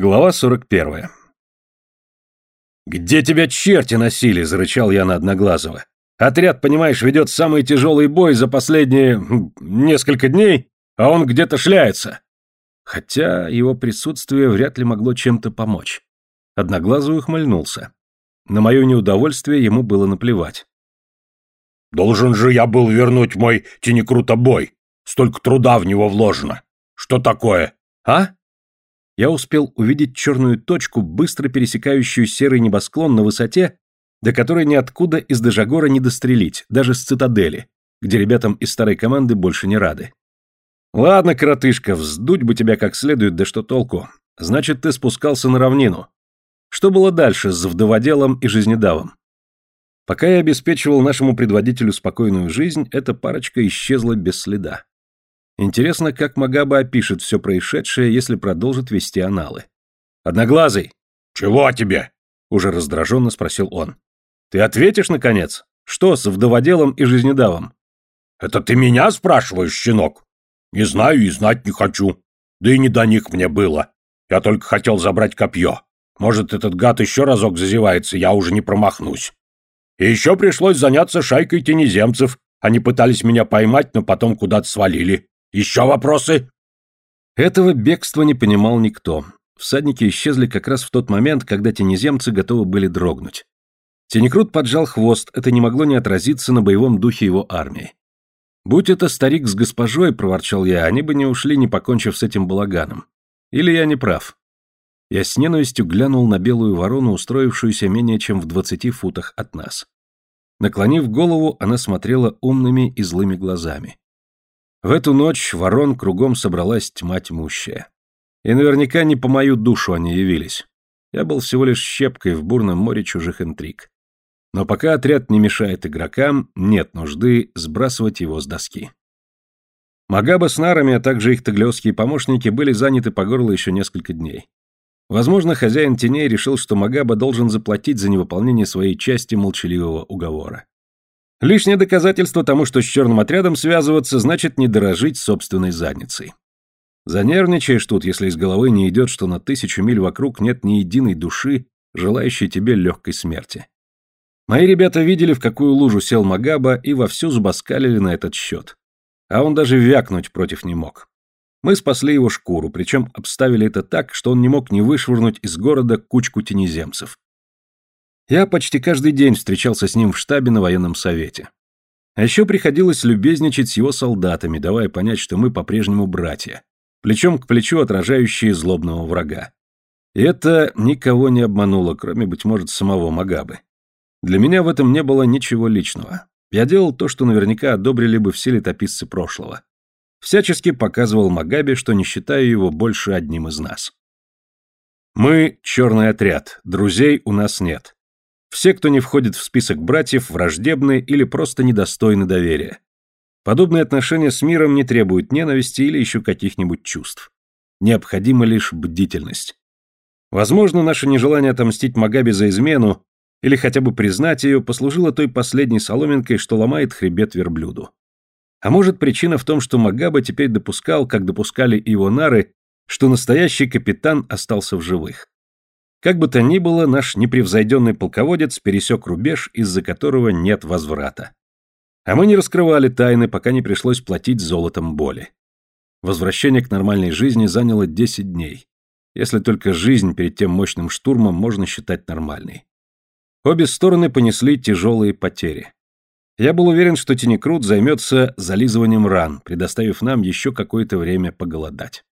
Глава 41. «Где тебя черти носили?» – зарычал я на Одноглазого. «Отряд, понимаешь, ведет самый тяжелый бой за последние... несколько дней, а он где-то шляется». Хотя его присутствие вряд ли могло чем-то помочь. Одноглазый ухмыльнулся. На мое неудовольствие ему было наплевать. «Должен же я был вернуть мой тенекрутобой. Столько труда в него вложено. Что такое?» «А?» Я успел увидеть черную точку, быстро пересекающую серый небосклон на высоте, до которой ниоткуда из Дежагора не дострелить, даже с цитадели, где ребятам из старой команды больше не рады. «Ладно, коротышка, вздуть бы тебя как следует, да что толку? Значит, ты спускался на равнину. Что было дальше с вдоводелом и жизнедавом?» Пока я обеспечивал нашему предводителю спокойную жизнь, эта парочка исчезла без следа. Интересно, как Магаба опишет все происшедшее, если продолжит вести аналы. «Одноглазый!» «Чего тебе?» — уже раздраженно спросил он. «Ты ответишь, наконец? Что с вдоводелом и жизнедавом?» «Это ты меня спрашиваешь, щенок? Не знаю и знать не хочу. Да и не до них мне было. Я только хотел забрать копье. Может, этот гад еще разок зазевается, я уже не промахнусь. И еще пришлось заняться шайкой тенеземцев. Они пытались меня поймать, но потом куда-то свалили. Еще вопросы?» Этого бегства не понимал никто. Всадники исчезли как раз в тот момент, когда тенеземцы готовы были дрогнуть. Тенекрут поджал хвост, это не могло не отразиться на боевом духе его армии. «Будь это старик с госпожой», — проворчал я, — «они бы не ушли, не покончив с этим балаганом. Или я не прав?» Я с ненавистью глянул на белую ворону, устроившуюся менее чем в двадцати футах от нас. Наклонив голову, она смотрела умными и злыми глазами. В эту ночь ворон кругом собралась тьма тьмущая. И наверняка не по мою душу они явились. Я был всего лишь щепкой в бурном море чужих интриг. Но пока отряд не мешает игрокам, нет нужды сбрасывать его с доски. Магаба с нарами, а также их таглиосские помощники были заняты по горло еще несколько дней. Возможно, хозяин теней решил, что Магаба должен заплатить за невыполнение своей части молчаливого уговора. Лишнее доказательство тому, что с черным отрядом связываться, значит не дорожить собственной задницей. Занервничаешь тут, если из головы не идет, что на тысячу миль вокруг нет ни единой души, желающей тебе легкой смерти. Мои ребята видели, в какую лужу сел Магаба, и вовсю зубоскалили на этот счет. А он даже вякнуть против не мог. Мы спасли его шкуру, причем обставили это так, что он не мог не вышвырнуть из города кучку тенеземцев. Я почти каждый день встречался с ним в штабе на военном совете. А еще приходилось любезничать с его солдатами, давая понять, что мы по-прежнему братья, плечом к плечу отражающие злобного врага. И это никого не обмануло, кроме, быть может, самого Магабы. Для меня в этом не было ничего личного. Я делал то, что наверняка одобрили бы все летописцы прошлого. Всячески показывал Магабе, что не считаю его больше одним из нас. Мы — черный отряд, друзей у нас нет. Все, кто не входит в список братьев, враждебны или просто недостойны доверия. Подобные отношения с миром не требуют ненависти или еще каких-нибудь чувств. Необходима лишь бдительность. Возможно, наше нежелание отомстить Магаби за измену или хотя бы признать ее послужило той последней соломинкой, что ломает хребет верблюду. А может, причина в том, что Магаба теперь допускал, как допускали и его нары, что настоящий капитан остался в живых. Как бы то ни было, наш непревзойденный полководец пересек рубеж, из-за которого нет возврата. А мы не раскрывали тайны, пока не пришлось платить золотом боли. Возвращение к нормальной жизни заняло 10 дней, если только жизнь перед тем мощным штурмом можно считать нормальной. Обе стороны понесли тяжелые потери. Я был уверен, что Тинекрут займется зализыванием ран, предоставив нам еще какое-то время поголодать.